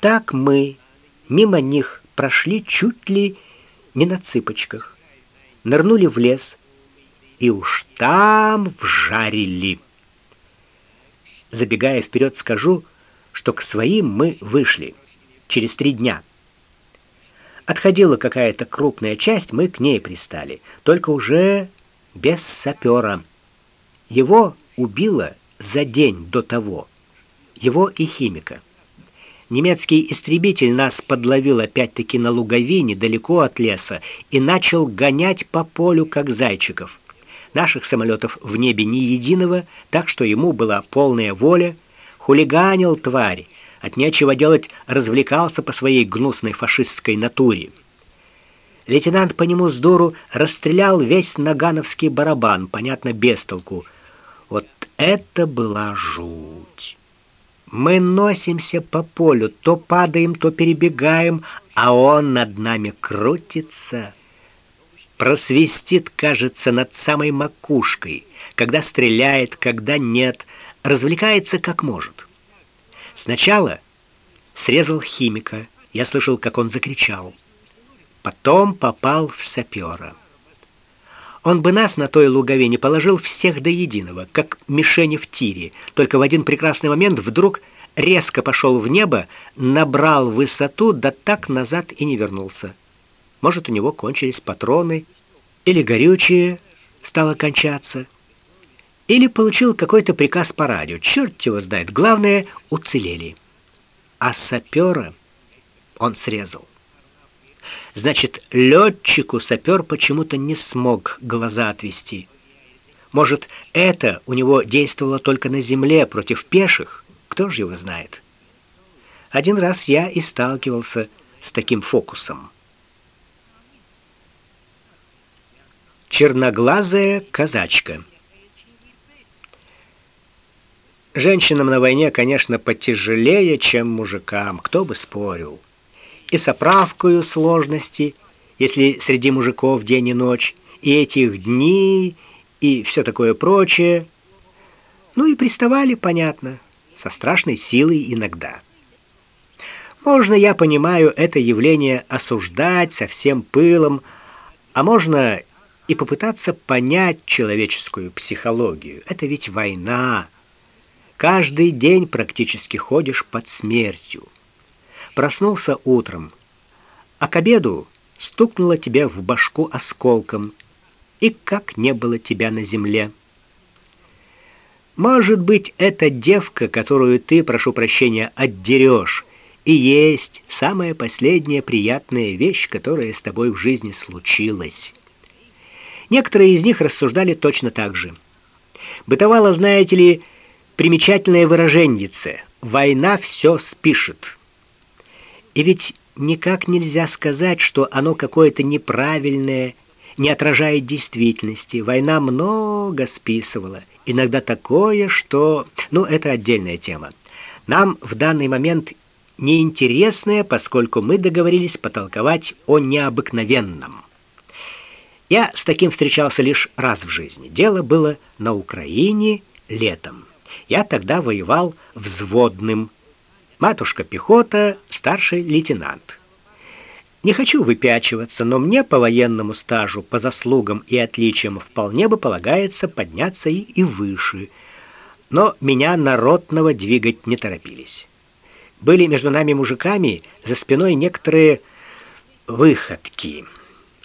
так мы мимо них прошли чуть ли не на цыпочках. Нырнули в лес и уж там вжарили. Забегая вперед, скажу, что к своим мы вышли через три дня. Отходила какая-то крупная часть, мы к ней пристали, только уже без сапера. Его убило за день до того. Его и химика. Немецкий истребитель нас подловил опять-таки на луговине далеко от леса и начал гонять по полю как зайчиков. Наших самолетов в небе ни единого, так что ему была полная воля, хулиганил тварь, от нечего делать развлекался по своей гнусной фашистской натуре. Лейтенант по нему с дуру расстрелял весь нагановский барабан, понятно, без толку. Вот это была жуть. Мы носимся по полю, то падаем, то перебегаем, а он над нами крутится, просвистит, кажется, над самой макушкой, когда стреляет, когда нет, развлекается как может. Сначала срезал химика. Я слышал, как он закричал. Потом попал в сапера. Он бы нас на той луговине положил всех до единого, как мишени в тире. Только в один прекрасный момент вдруг резко пошел в небо, набрал высоту, да так назад и не вернулся. Может, у него кончились патроны, или горючее стало кончаться, или получил какой-то приказ по радио. Черт его знает. Главное, уцелели. А сапера он срезал. Значит, летчику сапер почему-то не смог глаза отвести. Может, это у него действовало только на земле против пеших? Кто же его знает? Один раз я и сталкивался с таким фокусом. Черноглазая казачка. Женщинам на войне, конечно, потяжелее, чем мужикам, кто бы спорил и с оправкою сложности, если среди мужиков день и ночь, и этих дней, и все такое прочее. Ну и приставали, понятно, со страшной силой иногда. Можно, я понимаю, это явление осуждать со всем пылом, а можно и попытаться понять человеческую психологию. Это ведь война. Каждый день практически ходишь под смертью. Проснулся утром, а к обеду стукнуло тебя в башку осколком, и как не было тебя на земле. Может быть, эта девка, которую ты, прошу прощения, отдерешь, и есть самая последняя приятная вещь, которая с тобой в жизни случилась. Некоторые из них рассуждали точно так же. Бытовало, знаете ли, примечательное выражение: война все спишет. И ведь никак нельзя сказать, что оно какое-то неправильное, не отражает действительности. Война много списывала, иногда такое, что, ну, это отдельная тема. Нам в данный момент неинтересное, поскольку мы договорились потолковать о необыкновенном. Я с таким встречался лишь раз в жизни. Дело было на Украине летом. Я тогда воевал взводным матушка пехота, старший лейтенант. Не хочу выпячиваться, но мне по военному стажу, по заслугам и отличиям вполне бы полагается подняться и, и выше. Но меня народного двигать не торопились. Были между нами мужиками за спиной некоторые выходки.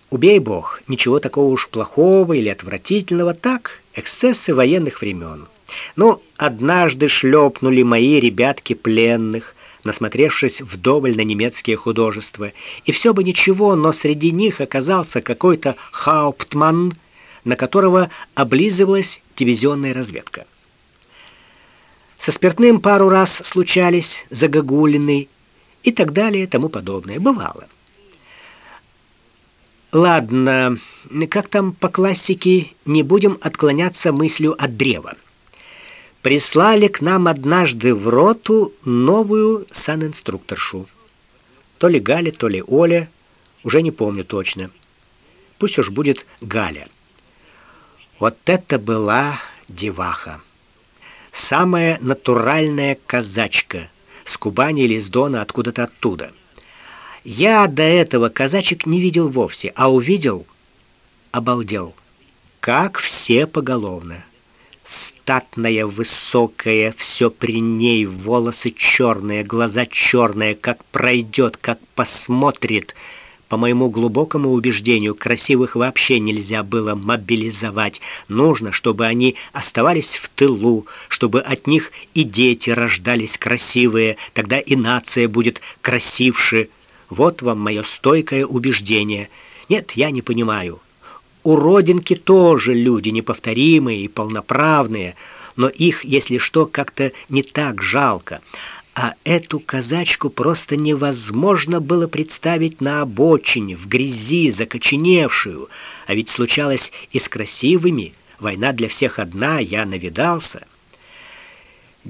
Убей бог, ничего такого уж плохого или отвратительного, так, эксцессы военных времен. Ну, однажды шлепнули мои ребятки пленных, насмотревшись вдоволь на немецкие художества. И все бы ничего, но среди них оказался какой-то хауптман, на которого облизывалась дивизионная разведка. Со спиртным пару раз случались загогулины и так далее, тому подобное. Бывало. Ладно, как там по классике, не будем отклоняться мыслью от древа прислали к нам однажды в роту новую санинструкторшу. То ли Галя, то ли Оля, уже не помню точно. Пусть уж будет Галя. Вот это была деваха. Самая натуральная казачка, с Кубани или с Дона, откуда-то оттуда. Я до этого казачек не видел вовсе, а увидел обалдел. Как все поголовно. Статная, высокая, все при ней, волосы черные, глаза черные, как пройдет, как посмотрит. По моему глубокому убеждению, красивых вообще нельзя было мобилизовать. Нужно, чтобы они оставались в тылу, чтобы от них и дети рождались красивые, тогда и нация будет красивше. Вот вам мое стойкое убеждение. Нет, я не понимаю. У родинки тоже люди неповторимые и полноправные, но их, если что, как-то не так жалко. А эту казачку просто невозможно было представить на обочине, в грязи, закоченевшую. А ведь случалось и с красивыми. Война для всех одна, я навидался.